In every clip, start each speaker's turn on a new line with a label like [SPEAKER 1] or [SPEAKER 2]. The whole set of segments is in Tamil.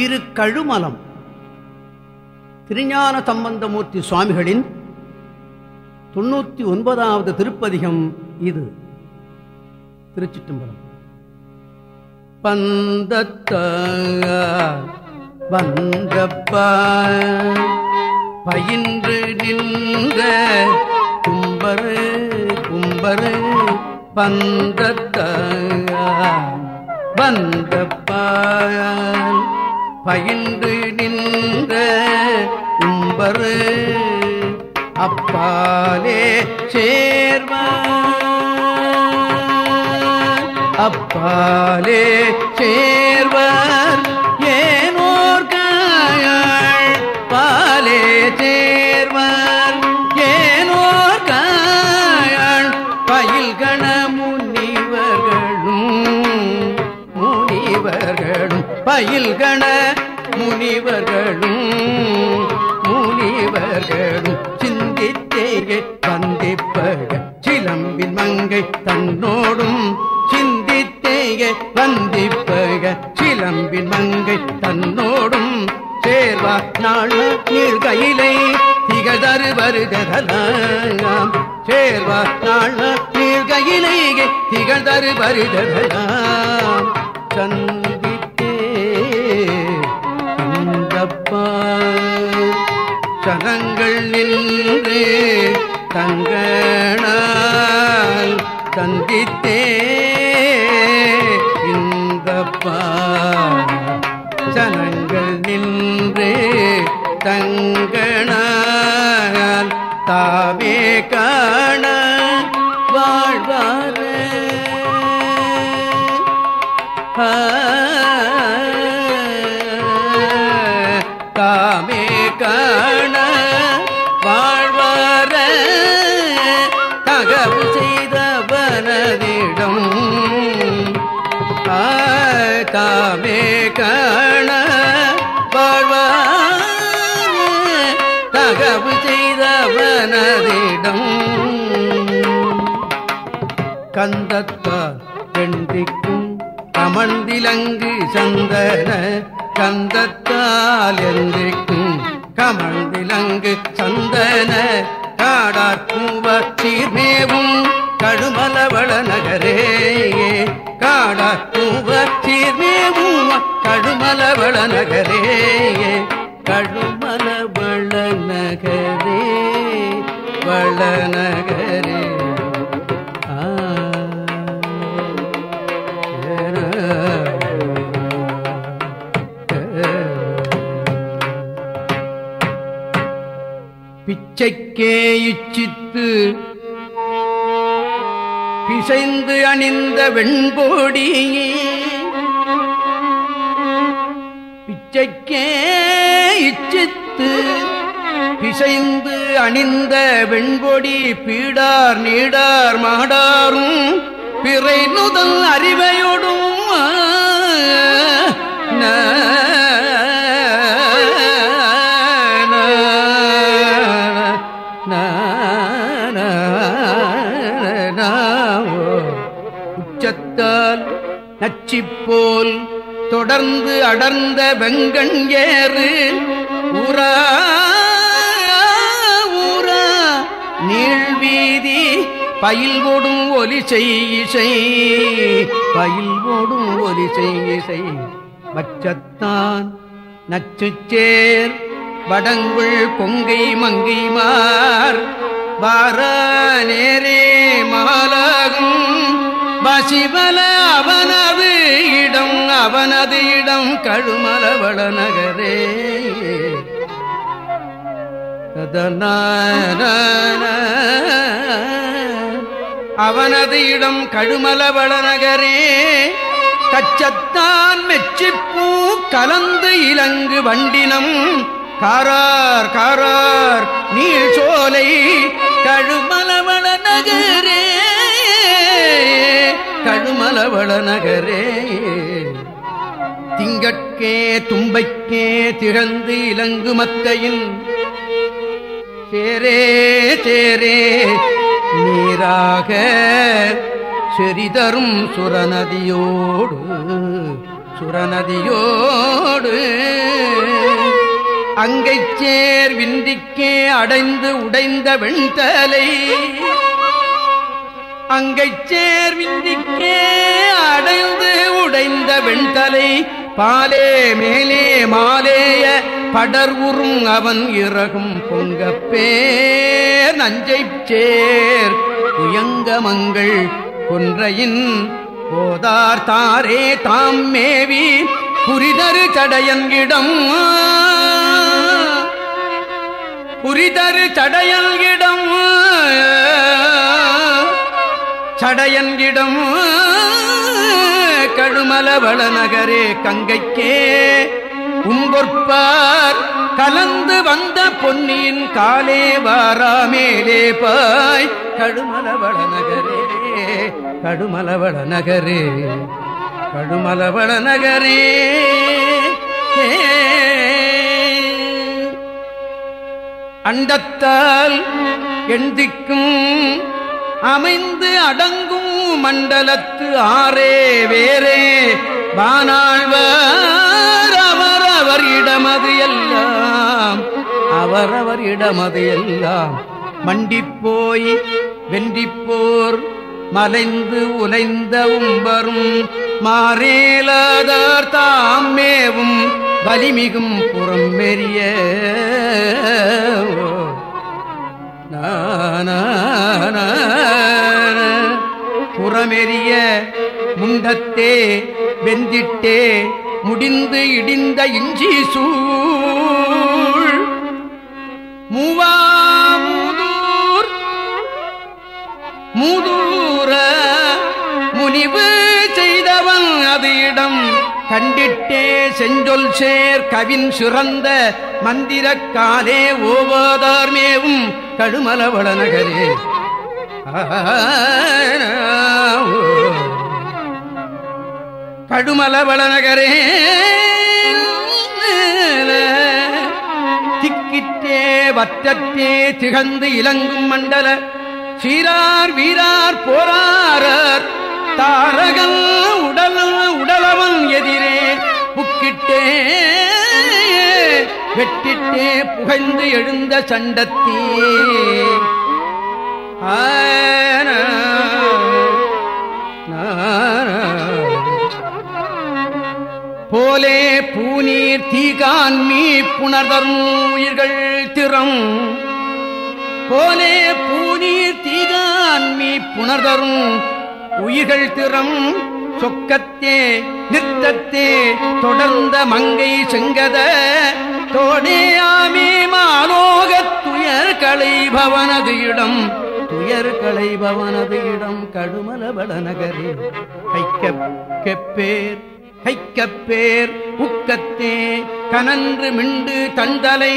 [SPEAKER 1] திரு கழுமலம். திருஞான சம்பந்தமூர்த்தி சுவாமிகளின் தொண்ணூத்தி ஒன்பதாவது திருப்பதிகம் இது. திருச்சிற்றம்பலம். பந்தத்த வந்தப்ப பயின்று நின்ற கும்பரு கும்பரு பந்தத்த வந்தப்ப. பயின்று நின்ற உம்பரு அப்பாலே சேர்வான் அப்பாலே சேர்வார். தன்னோடும் சிந்தித்தேய வந்திப்பக சிலம்பின் மங்கை தன்னோடும் சேர்வா நாள் நீள் கையிலை திகழ்தரு வருதலாம் சேர்வா நாள் நீள் கையிலை திகழ்தரு வருதலாம் சந்தித்தே இந்தப்பா சனங்கள் நின்று தங்கள் சந்தித்தே இந்த சனங்கள் நின்று தங்கணால் தாவே கந்தத்தார் வெண்டிக்கும் கமழ்ந்திலங்கு சந்தன கந்தத்தால் எந்திக்கும் கமழ்ந்திலங்கு சந்தன காடாற்குவ சீர்மேவும் கடுமலவள நகரே. காடாற்குவ சீர்மேவும் கடுமலவள நகரே. கடுமலவள நகரே. வள நகரே. இச்சைக்கே இச்சித்து பிசைந்து அணிந்த வெண்கோடி பிச்சைக்கே இச்சித்து பிசைந்து அணிந்த வெண்கொடி பீடார் நீடார் மாடாரும் பிறை நுதல் அறிவையோடும் போல் தொடர்ந்து அடர்ந்த வெங்கண் ஏறு. உரா ஊரா நீழ்வீதி பயில் ஓடும் ஒலி செய்யிசை பயில் ஓடும் ஒலி செய்யிசை பச்சத்தான் நச்சுச்சேர் வடங்குள் பொங்கை மங்கைமார் வார நேரே மாலாகும். பசிபல அவனது இடம் அவனது இடம் கழுமலவள நகரே. அவனது இடம் கழுமலவள நகரே. கச்சத்தான் மெச்சிப்பூ கலந்து இலங்கு வண்டினம். காரார் காரார் நீள் சோலை கழுமலவள நகரே. கழுமலவள நகரே திங்கட்கே தும்பைக்கே திகழ்ந்து இலங்கு மத்தையின் சேரே சேரே நீராக செறிதரும் சுரநதியோடு சுரநதியோடு. அங்கைச் சேர் விந்திக்கே அடைந்து உடைந்த வெண்தலை அங்கைச் சேர் விந்திக்கே அடைந்து உடைந்த வெண்தலை பாலே மேலே மாலேய படர் உறும் அவன் இறகும் பொங்கப்பேர். நஞ்சைச் சேர் புயங்கமங்கள் கொன்றையின் போதார் தாரே தாம் மேவி புரிதரு சடையன்கிடம் புரிதரு சடையன்கிடம் கடையன்கிடம் கழுமலவள நகரே கங்கைக்கே. உங்கொற்பார் கலந்து வந்த பொன்னியின் காலே வாராமேலே பாய். கடுமலவள நகரே கடுமலவள நகரே கடுமலவள நகரே அண்டத்தால் எந்திக்கும் அமைந்து அடங்கும் மண்டலத்து ஆரே வேறே. வானாழ்வர் அவரவர் இடமது எல்லாம். அவரவர் இடமது எல்லாம். மண்டிப்போய் வென்றிப்போர் மலைந்து உலைந்த உம்பரும். மாறேலாதார் தாம் மேவும் வலிமிகும் புறம் மெரிய புறமெறிய முண்டத்தே வெந்திட்டே முடிந்து இடிந்த இஞ்சி சூழ். மூவாமூதூர் மூதூர முனிவு செய்தவன் அது இடம். கண்டிட்டே செஞ்சொல் சேர் கவின் சிறந்த மந்திரக்காலே ஓவாதார்மேவும் கடுமலவள நகரே. கடுமலவள நகரே. திக்கிட்டே வற்றத்தே திகழ்ந்து இலங்கும் மண்டல சீரார் வீரார் போராரர் தாரகல் உடலும் எதிரே புக்கிட்டே வெட்டிட்டே புகழ்ந்து எழுந்த சண்டத்தே. போலே பூநீர் தீகான் மீ புணர்தரும் உயிர்கள் திறம். போலே பூநீர் தீகான் மீ புணர்தரும் உயிர்கள் திறம். சொக்கத்தே நிறுத்தத்தே தொடர்ந்த மங்கை செங்கத தோடேயாமே மாலோக துயர் களைபவனது இடம் துயர் களைபவனது இடம் கடுமலபட நகரே கைக்க கெப்பேர் கைக்கப்பேர் உக்கத்தே கனன்று மிண்டு தந்தலை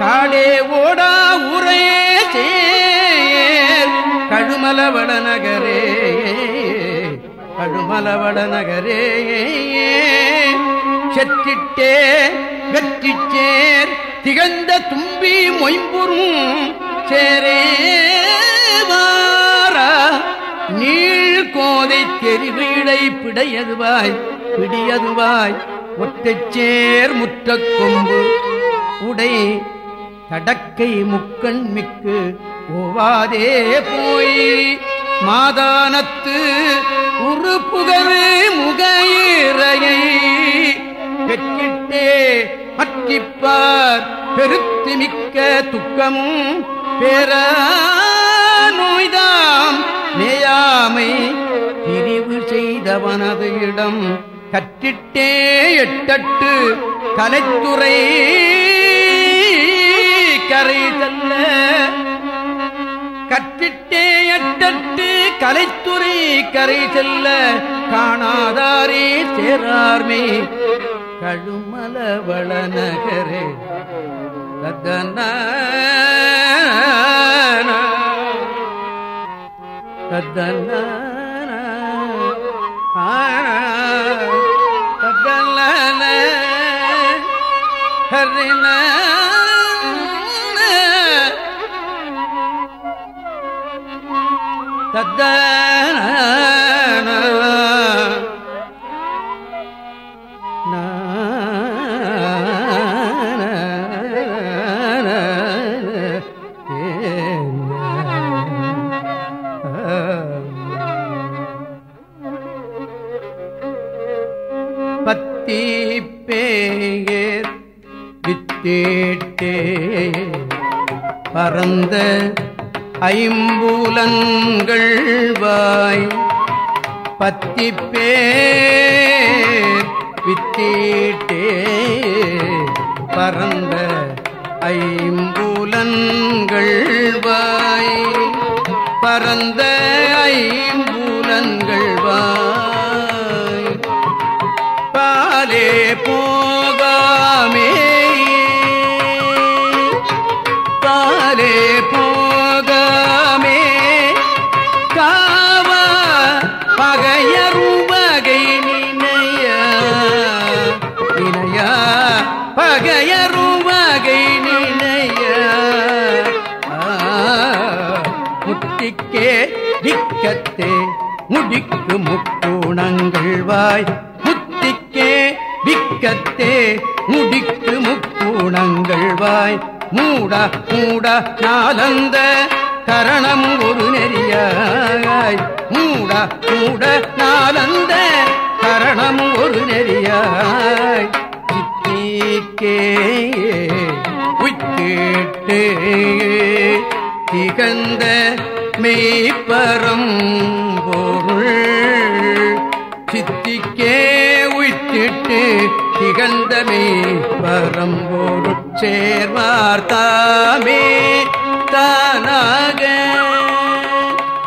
[SPEAKER 1] காடே ஓடா உரையே சேர் கழுமலவட நகரே அழுமலவட நகரே செற்றிட்டே வெற்றிச்சேர் திகழ்ந்த தும்பி மொயம்புறும் சேரேவாரா நீள் கோதை தெரிவீடை பிடையதுவாய் பிடியதுவாய் ஒத்தைச்சேர் முற்ற கொம்பு உடை தடக்கை முக்கண் மிக்கு ஓவாதே போய். மாதானத்து உரு புகரு முகையிறையை பெற்றிட்டே மற்றிப்பார் பெருத்தி மிக்க துக்கமும் பேர நோய்தாம். நேயாமை பிரிவு செய்தவனது இடம் கற்றிட்டே எட்டட்டு கலைத்துறை கரை தல்ல கற்றிட்டே எட்டட்டு கலைத்துறை கரை செல்ல காணாதாரே சேரார்மே. கழுமலவள நகரே தத்தன தத்தன தத்தன ஹரின தத்தன. பேர் பரந்த ஐம்பூலன்கள் வா. முடிக்கத்தே முடிக்கு முக்குணங்கள் வாய். முத்திக்கே விக்கத்தே முடிக்கு முக்குணங்கள் வாய். மூட மூட நாலந்த கரணம் ஒரு நெறியாய் மூட மூட நாலந்த கரணம் ஒரு நெறியாய் சித்திக்கே உய்கேட்டு திகந்த மெய்ப்பரம் பொருள். சித்திக்கே உய்த்திட்டு திகழ்ந்தமே பரம்போரு சேர்வார் தாமே தானாக.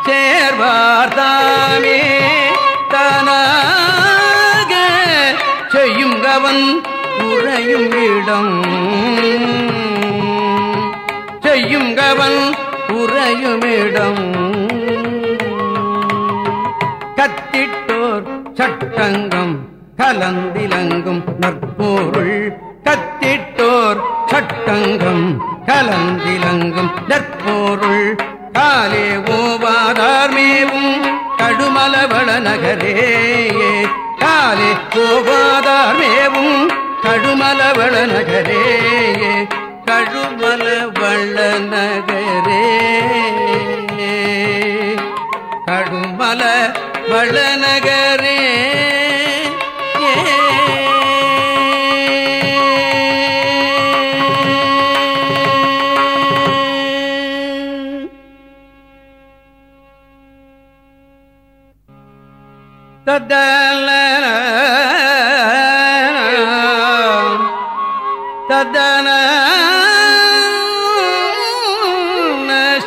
[SPEAKER 1] சேர்வார் தாமே தானாக. செய்யும் கவன் உறையும் இடம். செய்யும் கவன் உறையுமிடம் கத்திட்டோர் சட்டங்கம் கலந்திலங்கும் நற்பொருள். கத்திட்டோர் சட்டங்கம் கலந்திலங்கும் நற்பொருள். காலே ஓவாதார் மேவும் கடுமலவள நகரே காலே ஓவாதார் மேவும் கடுமலவள நகரே கடுமலவள நகரே கடுமல வள்ள நகரே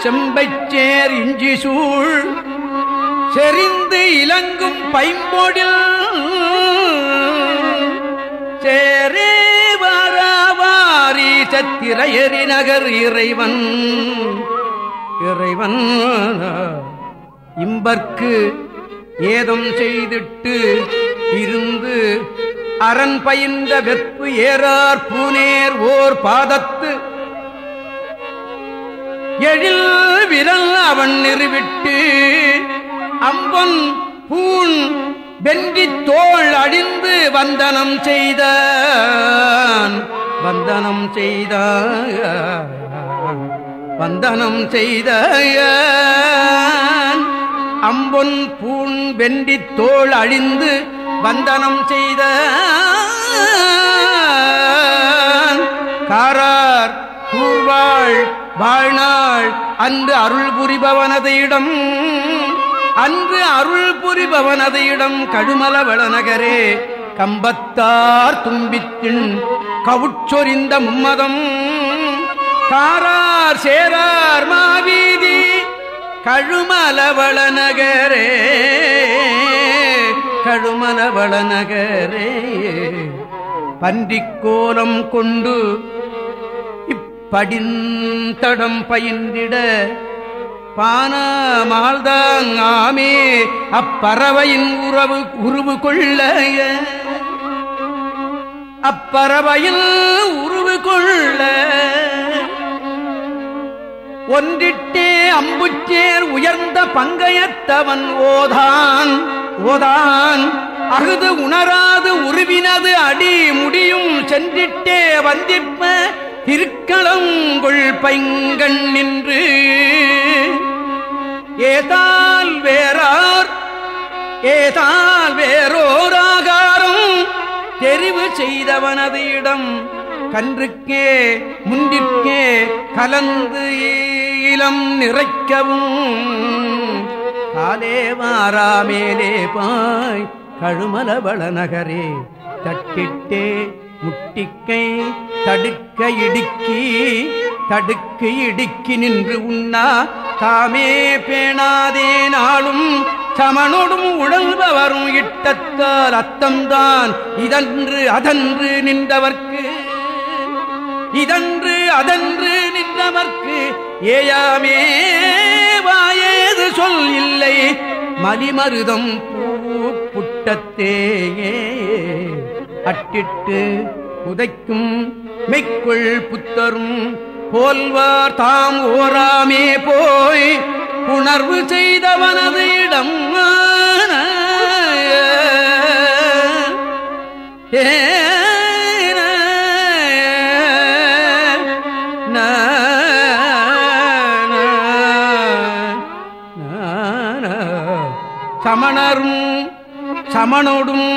[SPEAKER 1] செம்பைச்சேர் இஞ்சி சூழ் செறிந்து இலங்கும் பைம்பொடில் சேரே வாராவாரி சத்திரையறி நகர் இறைவன் இறைவன் இம்பர்க்கு ஏதம் செய்திட்டு இருந்து அரண் பயின்ற வெப்பு ஏறார் பூனேர் ஓர் பாதத்து எழில் விரல் அவன் நிறுவிட்டு அம்பன் பூண் வென்றி தோள் அழிந்து வந்தனம் செய்தான் வந்தனம் செய்த வந்தனம் செய்த அம்பொன் பூண் வெண்டி தோள் அழிந்து வந்தனம் செய்த காரார் கூர்வாள் வாழ்நாள் அன்று அருள் புரிபவனதையிடம் அன்று அருள் புரிபவனதையிடம் இடம் கழுமல வளநகரே கம்பத்தார் தும்பித்தின் கவுச்சொறிந்த மும்மதம். காரார் சேரார் மாவீதி கழுமலவள நகரே கழுமலவள நகரே பன்றிக்கோலம் கொண்டு படிந்தடம் பயின்றிட பானமால்தாங் ஆமே அப்பறவையின் உறவு உருவு கொள்ள அப்பறவையில் உருவு கொள்ள. ஒன்றிட்டே அம்புச்சேர் உயர்ந்த பங்கயத்தவன் ஓதான் ஓதான். அகுது உணராது உருவினது அடி முடியும் சென்றிட்டே வந்திப்ப திருக்களங்குள் பைங்கண் நின்று ஏதால் வேறார் ஏதால் வேறோராகாரம் தெரிவு செய்தவனது இடம் கன்றுக்கே முன்றிற்கே கலந்து இளம் நிறைக்கவும். காலே மாறாமேலே பாய் கழுமலவள நகரே தட்டிட்டே முட்டிக்கை தடுக்க இடுக்கி தடுக்கு இடுக்கி நின்று உண்ணா தாமே பேணாதே நாளும் சமனோடும் உழல்பவரும் இட்டத்தால் அத்தம்தான். இதன்று அதன்று நின்றவர்க்கு இதன்று அதன்று நின்றவர்க்கு ஏயாமே வாயேது சொல் இல்லை. மலிமருதம் பூ புட்டத்தேயே. அட்டிட்டு உதைக்கும் மெய்க்குள் புத்தரும் போல்வார் தாம் ஓராமே போய் உணர்வு செய்தவனது இடம் சமணரும் சமணோடும் சமணோடும்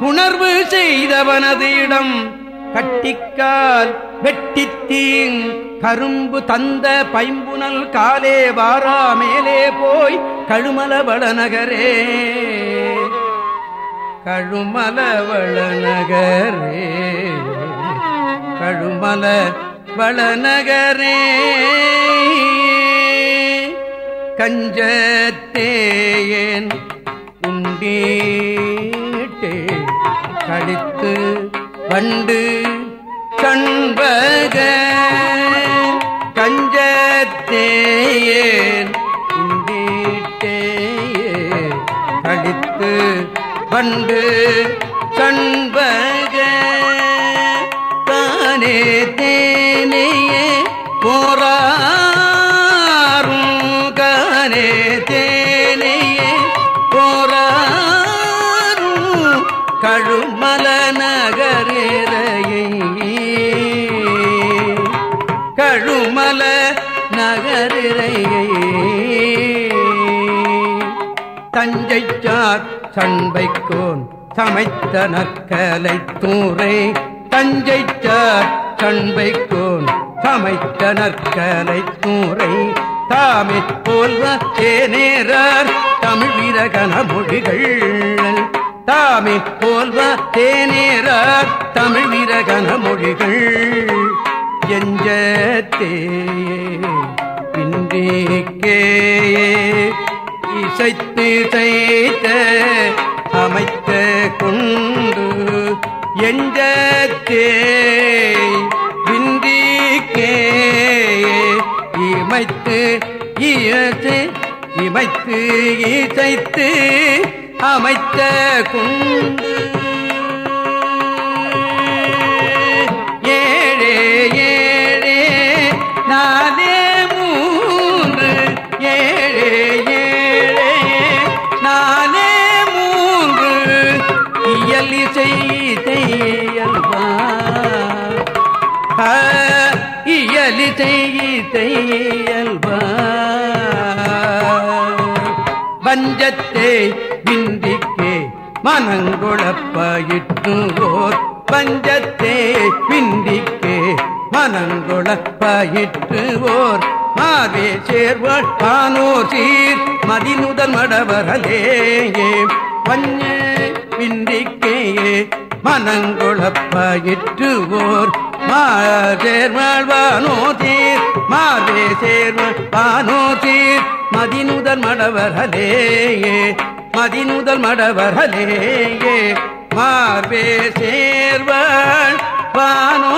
[SPEAKER 1] உணர்வு செய்தவனது இடம். கட்டிக்கால் வெட்டித்தீங் கரும்பு தந்த பைம்புனல் காலே வாரா மேலே போய் கழுமலவள நகரே. கழுமலவள நகரே. கழுமல வளநகரே கஞ்சத்தேயேன் உண்டே. கடித்து வண்டு கண்பக கஞ்சத்தேயேன் உண்டீட்டேயே கழித்து வண்டு கண்பக. தானே தேனையே போராரும் கனே தேனையே வாழும் நகரேரையே கழுமல நகரிரையே தஞ்சைச்சார் சண்பைக்கோன் சமைத்த நற்கலை தூரை தஞ்சைச்சார் சண்பைக்கோன் சமைத்த நற்கலை தூரை தாமே போல்வ தேநேரார் தமிழ் வீரகன மொழிகள். தாமே போல்வ தேனேறார் தமிழ் வீரகன மொழிகள். எஞ்சத்தே இசைத்து செய்த அமைத்த கொண்டு எஞ்சத்தே பிந்திக்கே இமைத்து இயத்து இமைத்து இசைத்து அமைத்த ஏழே ஏழே நாலே மூன்று. ஏழே ஏழே நாலே மூன்று. இயல் இசை செய்யல்வா இயலி செய்யல்வா பஞ்சத்தை விந்திக்கே மனங்குழப்பாயிற்றுவோர் பஞ்சத்தே விந்திக்கே மனங்குழப்பாயிற்றுவோர் மாவே சேர்வாள் பானோர் சீர் மதிநுதல் மடவரலேயே பஞ்ச விந்திக்கேயே மனங்குழப்பாயிற்றுவோர் சேர்வாழ்வானோ தீர் மார்வே சேர்வானோ தீர் மதிநுதல் மடவர்களேயே மதிநுதல் மடவர்களேயே மார்பே சேர்வாள் வானோ